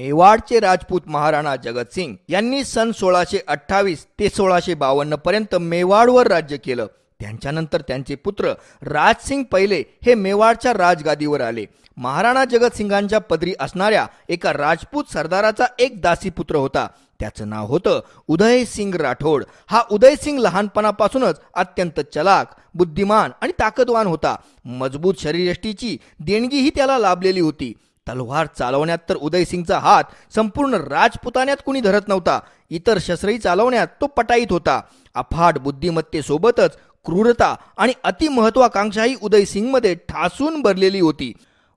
मेवाडचे राजपूत महाराणा जगतसिंग यांनी सन सोळाशे अठ्ठावीस ते सोळाशे बावन्न पर्यंत मेवाडवर राज्य केलं. त्यांच्यानंतर त्यांचे पुत्र राजसिंग पहिले हे मेवाडच्या राजगादीवर आले. महाराणा जगतसिंगांच्या पदरी असणाऱ्या एका राजपूत सरदाराचा एक दासी पुत्र होता. त्याचं नाव होतं उदयसिंग राठोड. हा उदयसिंग लहानपणापासूनच अत्यंत चलाक बुद्धिमान आणि ताकदवान होता. मजबूत शरीरयष्टीची देणगीही त्याला लाभलेली होती. तलवार चालवण्यात तर उदयसिंगचा हात संपूर्ण राजपुतान्यात कुणी धरत नव्हता. इतर शस्त्रही चालवण्यात तो पटाईत होता. अफाट बुद्धिमत्तेसोबतच क्रूरता आणि अतिमहत्वाकांक्षाही उदयसिंगमध्ये ठासून भरलेली होती.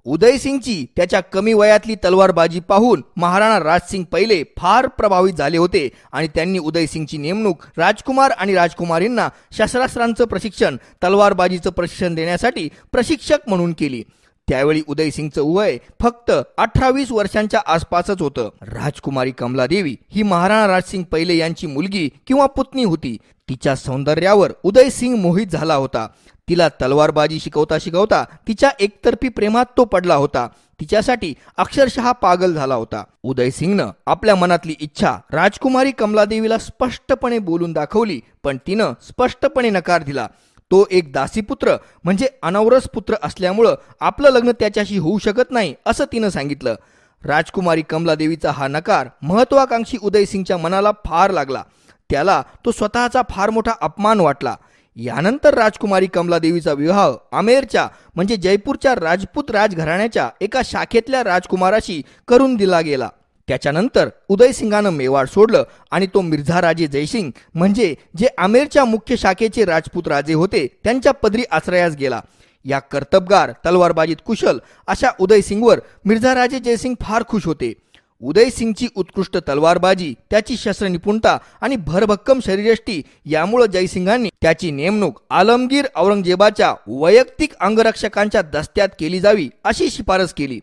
उदयसिंगची त्याच्या कमी वयातली तलवारबाजी पाहून महाराणा राजसिंग पहिले फार प्रभावित झाले होते आणि त्यांनी उदयसिंगची नेमणूक राजकुमार आणि राजकुमारींना शस्त्रास्त्रांचं प्रशिक्षण तलवारबाजीचं प्रशिक्षण देण्यासाठी प्रशिक्षक म्हणून केली. त्यावेळी उदयसिंगचं वय फक्त अठरावीस वर्षांच्या आसपासच होतं. राजकुमारी कमलादेवी ही महाराणा राजसिंग पहिले यांची मुलगी किंवा पुतणी होती. तिच्या सौंदर्यावर उदयसिंग मोहित झाला होता. तिला तलवारबाजी शिकवता शिकवता तिच्या एकतर्फी प्रेमात तो पडला होता. तिच्यासाठी अक्षरशः पागल झाला होता. उदयसिंगनं आपल्या मनातली इच्छा राजकुमारी कमलादेवीला स्पष्टपणे बोलून दाखवली पण तिनं स्पष्टपणे नकार दिला. तो एक दासीपुत्र म्हणजे अनवरस पुत्र असल्यामुळं आपलं लग्न त्याच्याशी होऊ शकत नाही असं तिनं सांगितलं. राजकुमारी कमलादेवीचा हा नकार महत्वाकांक्षी उदयसिंगच्या मनाला फार लागला. त्याला तो स्वतःचा फार मोठा अपमान वाटला. यानंतर राजकुमारी कमलादेवीचा विवाह आमेरच्या म्हणजे जयपूरच्या राजपूत राजघराण्याच्या एका शाखेतल्या राजकुमाराशी करून दिला गेला. त्याच्यानंतर उदयसिंगानं मेवाड सोडलं आणि तो मिर्झा राजे जयसिंग म्हणजे जे आमेरच्या मुख्य शाखेचे राजपूत राजे होते त्यांच्या पदरी आश्रयास गेला. या कर्तबगार तलवारबाजीत कुशल अशा उदयसिंगवर मिर्झा राजे जयसिंग फार खुश होते. उदयसिंगची उत्कृष्ट तलवारबाजी त्याची शस्त्र निपुणता आणि भरभक्कम शरीरयष्टी यामुळे जयसिंगांनी त्याची नेमणूक आलमगीर औरंगजेबाच्या वैयक्तिक अंगरक्षकांच्या दस्त्यात केली जावी अशी शिफारस केली.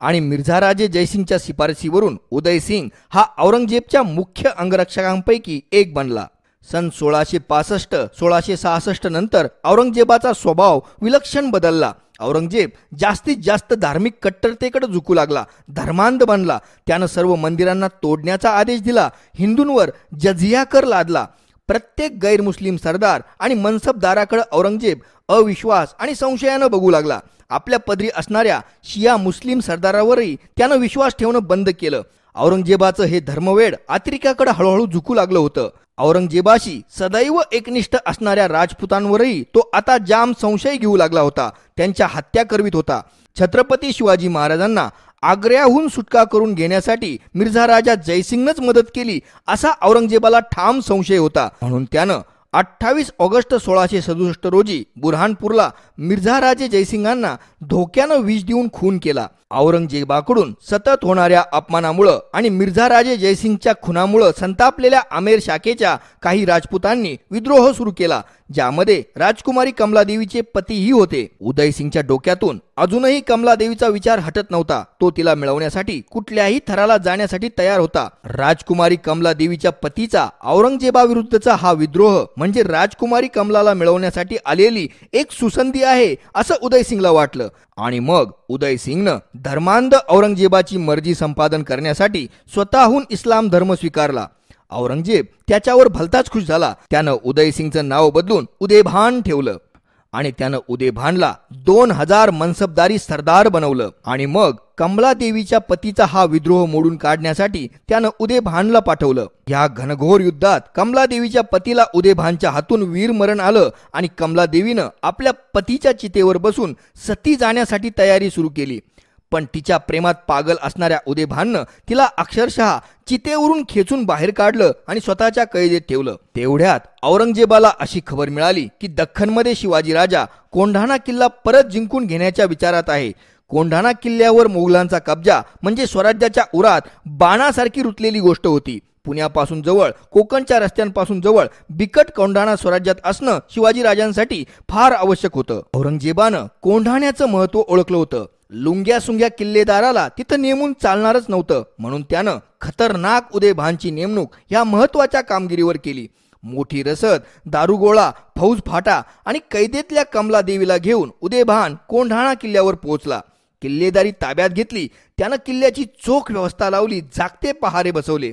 आणि मिर्झाराजे जयसिंगच्या शिफारसीवरून उदयसिंग हा औरंगजेबच्या मुख्य अंगरक्षकांपैकी एक बनला. सन सोळाशे पासष्ट सोळाशे सहासष्ट नंतर औरंगजेबाचा स्वभाव विलक्षण बदलला. औरंगजेब जास्तीत जास्त धार्मिक कट्टरतेकडे झुकू लागला धर्मांध बनला. त्यानं सर्व मंदिरांना तोडण्याचा आदेश दिला हिंदूंवर जझिया कर लादला. प्रत्येक गैरमुस्लिम सरदार आणि मनसबदाराकडे औरंगजेब अविश्वास आणि संशयानं बघू लागला. आपल्या पदरी असणाऱ्या शिया मुस्लिम सरदारावरही त्यानं विश्वास ठेवणं बंद केलं. औरंगजेबाचं हे धर्मवेड अतिरिकाकडे हळूहळू झुकू लागलं होतं. औरंगजेबाशी सदैव एकनिष्ठ असणाऱ्या राजपुतांवरही तो आता जाम संशय घेऊ लागला होता. त्यांच्या हत्या करवित होता. छत्रपती शिवाजी महाराजांना आग्र्याहून सुटका करून घेण्यासाठी मिर्झा राजा जयसिंगनंच मदत केली असा औरंगजेबाला ठाम संशय होता. म्हणून त्यानं अठ्ठावीस ऑगस्ट सोळाशे सदुसष्ट रोजी बुरहानपूरला मिर्झा राजे जयसिंगांना धोक्यानं विष देऊन खून केला. औरंगजेबाकडून सतत होणाऱ्या अपमानामुळं आणि मिर्झा राजे जयसिंगच्या खुनामुळं संतापलेल्या आमेर शाखेच्या काही राजपुतांनी विद्रोह सुरू केला ज्यामध्ये राजकुमारी कमलादेवीचे पतीही होते. उदयसिंगच्या डोक्यातून अजूनही कमलादेवीचा विचार हटत नव्हता. तो तिला मिळवण्यासाठी कुठल्याही थराला जाण्यासाठी तयार होता. राजकुमारी कमलादेवीच्या पतीचा औरंगजेबाविरुद्धचा हा विद्रोह म्हणजे राजकुमारी कमलाला मिळवण्यासाठी आलेली एक सुसंधी आहे असं उदयसिंगला वाटलं. आणि मग उदयसिंगनं धर्मांध औरंगजेबाची मर्जी संपादन करण्यासाठी स्वतःहून इस्लाम धर्म स्वीकारला. औरंगजेब त्याच्यावर भलताच खुश झाला. त्यानं उदयसिंगचं नाव बदलून उदयभान ठेवलं आणि त्यानं उदयभानला दोन हजार मनसबदारी सरदार बनवलं. आणि मग कमला देवीच्या पतीचा हा विद्रोह मोडून काढण्यासाठी त्यानं उदयभानला पाठवलं. या घनघोर युद्धात कमला देवीच्या पतीला उदयभानच्या हातून वीरमरण आलं आणि कमलादेवीनं आपल्या पतीच्या चितेवर बसून सती जाण्यासाठी तयारी सुरू केली. पण तिच्या प्रेमात पागल असणाऱ्या उदेभाननं तिला अक्षरशः चितेवरून खेचून बाहेर काढलं आणि स्वतःच्या कैदेत ठेवलं. तेवढ्यात औरंगजेबाला अशी खबर मिळाली की दख्खनमध्ये शिवाजी राजा कोंढाणा किल्ला परत जिंकून घेण्याच्या विचारात आहे. कोंढाणा किल्ल्यावर मोगलांचा कब्जा म्हणजे स्वराज्याच्या उरात बाणासारखी रुतलेली गोष्ट होती. पुण्यापासून जवळ कोकणच्या रस्त्यांपासून जवळ बिकट कोंढाणा स्वराज्यात असणं शिवाजी राजांसाठी फार आवश्यक होतं. औरंगजेबानं कोंढाण्याचं महत्त्व ओळखलं होतं. लुंग्या सुंग्या किल्लेदाराला तिथं नेमून चालणारच नव्हतं. म्हणून त्यानं खतरनाक उदयभानची नेमणूक या महत्त्वाच्या कामगिरीवर केली. मोठी रसद दारुगोळा फौज फाटा आणि कैदेतल्या कमला देवीला घेऊन उदयभान कोंढाणा किल्ल्यावर पोहोचला. किल्लेदारी ताब्यात घेतली. त्यानं किल्ल्याची चोख व्यवस्था लावली जागते पहारे बसवले.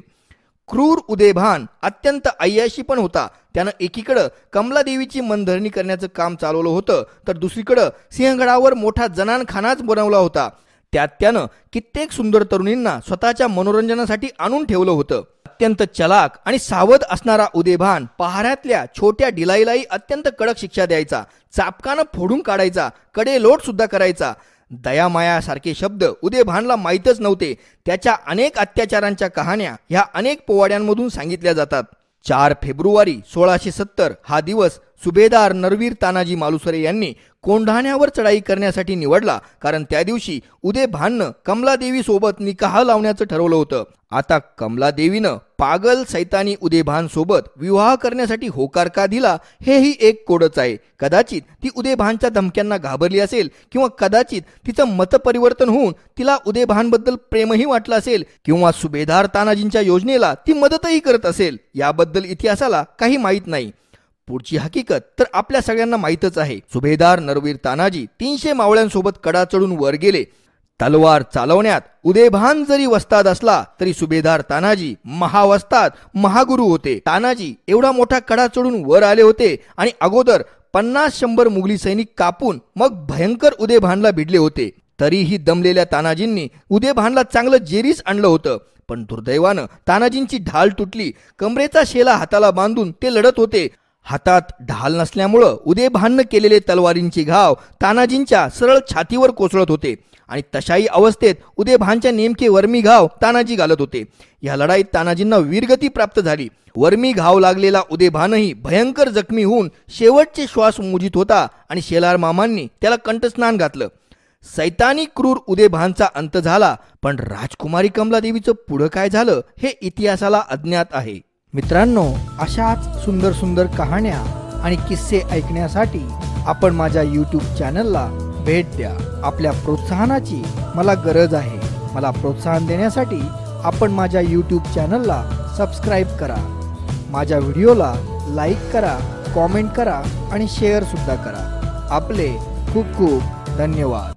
क्रूर उदयभान अत्यंत अय्याशी पण होता. त्यानं एकीकडं कमलादेवीची मनधरणी करण्याचं काम चालवलं होतं तर दुसरीकडं सिंहगडावर मोठा जनानखानाच बनवला होता. त्यात त्यानं कित्येक सुंदर तरुणींना स्वतःच्या मनोरंजनासाठी आणून ठेवलं होतं. अत्यंत चलाक आणि सावध असणारा उदयभान पहाऱ्यातल्या छोट्या डिलाईलाही अत्यंत कडक शिक्षा द्यायचा. चापकानं फोडून काढायचा. कडे लोट सुद्धा करायचा. दयामायासारखे शब्द उदय भानला माहीतच नव्हते. त्याच्या अनेक अत्याचारांच्या कहाण्या ह्या अनेक पोवाड्यांमधून सांगितल्या जातात. चार फेब्रुवारी सोळाशे सत्तर हा दिवस सुभेदार नरवीर तानाजी मालुसरे यांनी कोंढाण्यावर चढाई करण्यासाठी निवडला कारण त्या दिवशी उदय भाननं कमलादेवी सोबत निकाह लावण्याचं ठरवलं होतं. आता कमलादेवीनं पागल सैतानी उदयभान सोबत विवाह करण्यासाठी होकार का दिला हेही एक कोडच आहे. कदाचित ती उदयभानच्या धमक्यांना घाबरली असेल किंवा कदाचित तिचं मतपरिवर्तन होऊन तिला उदयभानबद्दल प्रेमही वाटलं असेल किंवा सुभेदार तानाजींच्या योजनेला ती मदतही करत असेल याबद्दल इतिहासाला काही माहीत नाही. पुढची हकीकत तर आपल्या सगळ्यांना माहीतच आहे. सुभेदार नरवीर तानाजी तीनशे मावळ्यांसोबत कडा चढून वर गेले. तलवार चालवण्यात उदयभान जरी वस्ताद असला तरी सुभेदार तानाजी महावस्ताद महागुरु होते. तानाजी एवढा मोठा कडा चढून वर आले होते आणि अगोदर पन्नास शंभर मुघली सैनिक कापून मग भयंकर उदयभानला भिडले होते. तरीही दमलेल्या तानाजींनी उदयभानला चांगलं जेरीस आणलं होतं. पण दुर्दैवानं तानाजींची ढाल तुटली. कमरेचा शेला हाताला बांधून ते लढत होते. हातात ढाल नसल्यामुळं उदयभाननं केलेले तलवारींचे घाव तानाजींच्या सरळ छातीवर कोसळत होते. आणि तशाही अवस्थेत उदयभानच्या नेमके वर्मी घाव तानाजी घालत होते. या लढाईत तानाजींना वीरगती प्राप्त झाली. वर्मी घाव लागलेला उदयभानही भयंकर जखमी होऊन शेवटचे श्वास मोजित होता आणि शेलार मामांनी त्याला कंठस्नान घातलं. सैतानी क्रूर उदयभानचा अंत झाला पण राजकुमारी कमलादेवीचं पुढं काय झालं हे इतिहासाला अज्ञात आहे. मित्रांनो अशाच सुंदर सुंदर कहाण्या आणि किस्से ऐकण्यासाठी आपण माझ्या यूट्यूब चॅनलला भेट द्या. आपल्या प्रोत्साहनाची मला गरज आहे. मला प्रोत्साहन देण्यासाठी आपण माझ्या यूट्यूब चॅनलला सबस्क्राईब करा. माझ्या व्हिडिओला लाईक करा कॉमेंट करा आणि शेअरसुद्धा करा. आपले खूप खूप धन्यवाद.